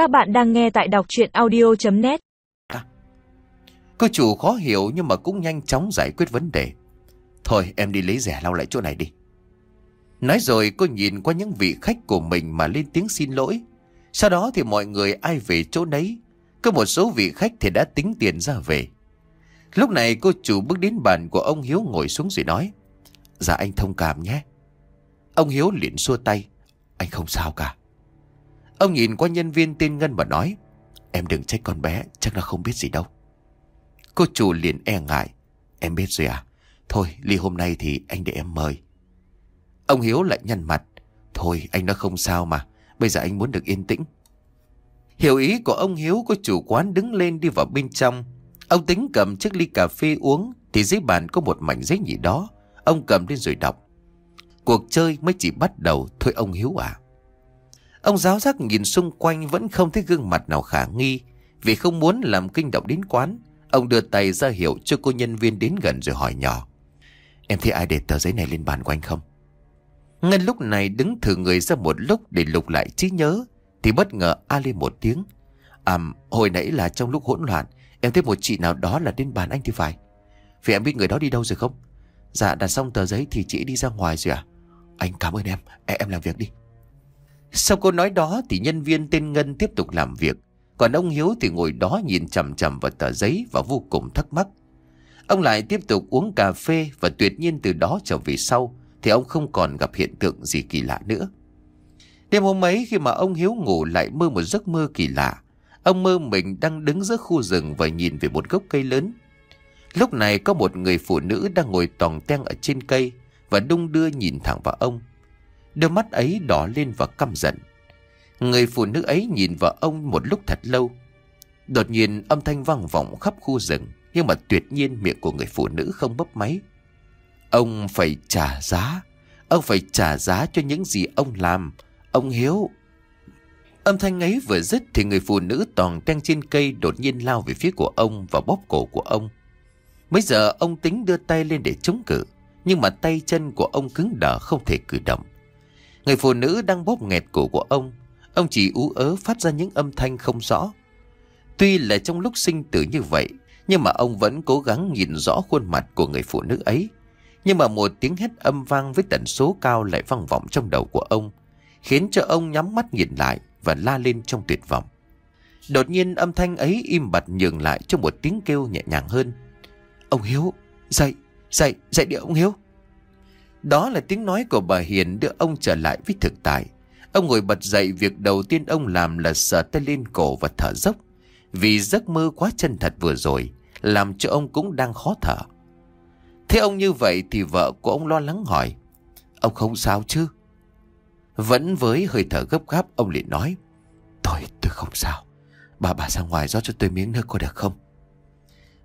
Các bạn đang nghe tại đọc chuyện audio.net à, Cô chủ khó hiểu nhưng mà cũng nhanh chóng giải quyết vấn đề. Thôi, em đi lấy rẻ lau lại chỗ này đi. Nói rồi, cô nhìn qua những vị khách của mình mà lên tiếng xin lỗi. Sau đó thì mọi người ai về chỗ nấy. Có một số vị khách thì đã tính tiền ra về. Lúc này cô chủ bước đến bàn của ông Hiếu ngồi xuống rồi nói. Dạ anh thông cảm nhé. Ông Hiếu liền xua tay. Anh không sao cả. Ông nhìn qua nhân viên tên Ngân và nói. Em đừng trách con bé, chắc nó không biết gì đâu. Cô chủ liền e ngại. Em biết rồi à? Thôi, ly hôm nay thì anh để em mời. Ông Hiếu lại nhăn mặt. Thôi, anh nói không sao mà. Bây giờ anh muốn được yên tĩnh. Hiểu ý của ông Hiếu cô chủ quán đứng lên đi vào bên trong. Ông tính cầm chiếc ly cà phê uống thì dưới bàn có một mảnh giấy nhị đó. Ông cầm lên rồi đọc. Cuộc chơi mới chỉ bắt đầu thôi ông Hiếu à. Ông giáo giác nhìn xung quanh vẫn không thấy gương mặt nào khả nghi. Vì không muốn làm kinh động đến quán. Ông đưa tay ra hiệu cho cô nhân viên đến gần rồi hỏi nhỏ. Em thấy ai để tờ giấy này lên bàn của anh không? Ngân lúc này đứng thử người ra một lúc để lục lại trí nhớ. Thì bất ngờ a lên một tiếng. À, hồi nãy là trong lúc hỗn loạn. Em thấy một chị nào đó là đến bàn anh thì phải. Vì em biết người đó đi đâu rồi không? Dạ đặt xong tờ giấy thì chị đi ra ngoài rồi à? Anh cảm ơn em, em, em làm việc đi. Sau câu nói đó thì nhân viên tên Ngân tiếp tục làm việc. Còn ông Hiếu thì ngồi đó nhìn chầm chầm vào tờ giấy và vô cùng thắc mắc. Ông lại tiếp tục uống cà phê và tuyệt nhiên từ đó trở về sau, thì ông không còn gặp hiện tượng gì kỳ lạ nữa. Đêm hôm ấy khi mà ông Hiếu ngủ lại mơ một giấc mơ kỳ lạ. Ông mơ mình đang đứng giữa khu rừng và nhìn về một gốc cây lớn. Lúc này có một người phụ nữ đang ngồi tòng ten ở trên cây và đung đưa nhìn thẳng vào ông. Đôi mắt ấy đỏ lên và căm giận. Người phụ nữ ấy nhìn vào ông một lúc thật lâu. Đột nhiên âm thanh vang vọng khắp khu rừng, nhưng mà tuyệt nhiên miệng của người phụ nữ không bấp máy. Ông phải trả giá, ông phải trả giá cho những gì ông làm, ông Hiếu. Âm thanh ấy vừa dứt thì người phụ nữ toàn đang trên cây đột nhiên lao về phía của ông và bóp cổ của ông. Bây giờ ông tính đưa tay lên để chống cự, nhưng mà tay chân của ông cứng đờ không thể cử động. Người phụ nữ đang bóp nghẹt cổ của ông, ông chỉ ú ớ phát ra những âm thanh không rõ. Tuy là trong lúc sinh tử như vậy, nhưng mà ông vẫn cố gắng nhìn rõ khuôn mặt của người phụ nữ ấy. Nhưng mà một tiếng hét âm vang với tần số cao lại vang vọng trong đầu của ông, khiến cho ông nhắm mắt nhìn lại và la lên trong tuyệt vọng. Đột nhiên âm thanh ấy im bặt nhường lại cho một tiếng kêu nhẹ nhàng hơn. Ông Hiếu, dậy, dậy, dậy đi ông Hiếu. Đó là tiếng nói của bà Hiền đưa ông trở lại với thực tại. Ông ngồi bật dậy việc đầu tiên ông làm là sờ tay lên cổ và thở dốc. Vì giấc mơ quá chân thật vừa rồi, làm cho ông cũng đang khó thở. Thế ông như vậy thì vợ của ông lo lắng hỏi. Ông không sao chứ? Vẫn với hơi thở gấp gáp ông liền nói. Tôi, tôi không sao. Bà bà ra ngoài rót cho tôi miếng nước có được không?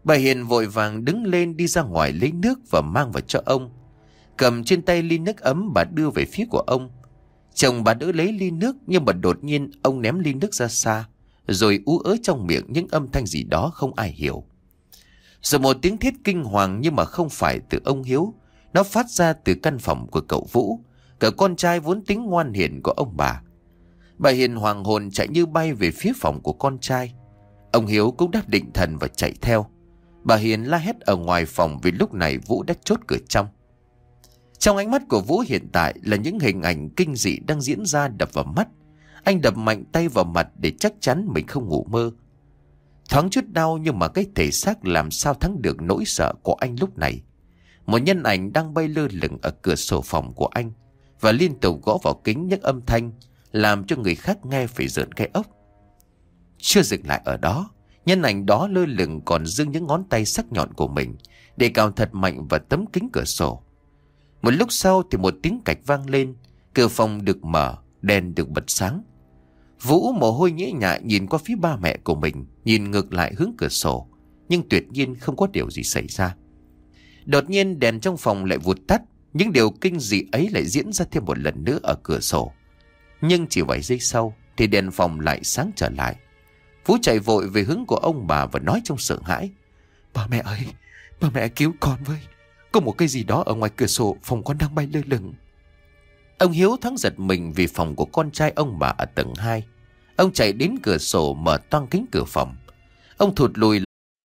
Bà Hiền vội vàng đứng lên đi ra ngoài lấy nước và mang vào cho ông. Cầm trên tay ly nước ấm bà đưa về phía của ông. Chồng bà đỡ lấy ly nước, nhưng mà đột nhiên, ông ném ly nước ra xa. Rồi ú ớ trong miệng những âm thanh gì đó không ai hiểu. Rồi một tiếng thiết kinh hoàng nhưng mà không phải từ ông Hiếu. Nó phát ra từ căn phòng của cậu Vũ. Cậu con trai vốn tính ngoan hiền của ông bà. Bà Hiền hoàng hồn chạy như bay về phía phòng của con trai. Ông Hiếu cũng đã định thần và chạy theo. Bà Hiền la hét ở ngoài phòng vì lúc này Vũ đã chốt cửa trong. Trong ánh mắt của Vũ hiện tại là những hình ảnh kinh dị đang diễn ra đập vào mắt. Anh đập mạnh tay vào mặt để chắc chắn mình không ngủ mơ. Thoáng chút đau nhưng mà cái thể xác làm sao thắng được nỗi sợ của anh lúc này. Một nhân ảnh đang bay lơ lửng ở cửa sổ phòng của anh và liên tục gõ vào kính những âm thanh làm cho người khác nghe phải rợn cái ốc. Chưa dừng lại ở đó, nhân ảnh đó lơ lửng còn dương những ngón tay sắc nhọn của mình để cào thật mạnh vào tấm kính cửa sổ. Một lúc sau thì một tiếng cạch vang lên, cửa phòng được mở, đèn được bật sáng. Vũ mồ hôi nhễ nhại nhìn qua phía ba mẹ của mình, nhìn ngược lại hướng cửa sổ, nhưng tuyệt nhiên không có điều gì xảy ra. Đột nhiên đèn trong phòng lại vụt tắt, những điều kinh dị ấy lại diễn ra thêm một lần nữa ở cửa sổ. Nhưng chỉ vài giây sau thì đèn phòng lại sáng trở lại. Vũ chạy vội về hướng của ông bà và nói trong sợ hãi. ba mẹ ơi, ba mẹ cứu con với. Có một cái gì đó ở ngoài cửa sổ, phòng con đang bay lơ lửng. Ông Hiếu thắng giật mình vì phòng của con trai ông bà ở tầng 2. Ông chạy đến cửa sổ mở toang kính cửa phòng. Ông thụt lùi.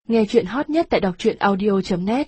Nghe chuyện hot nhất tại đọc truyện audio.net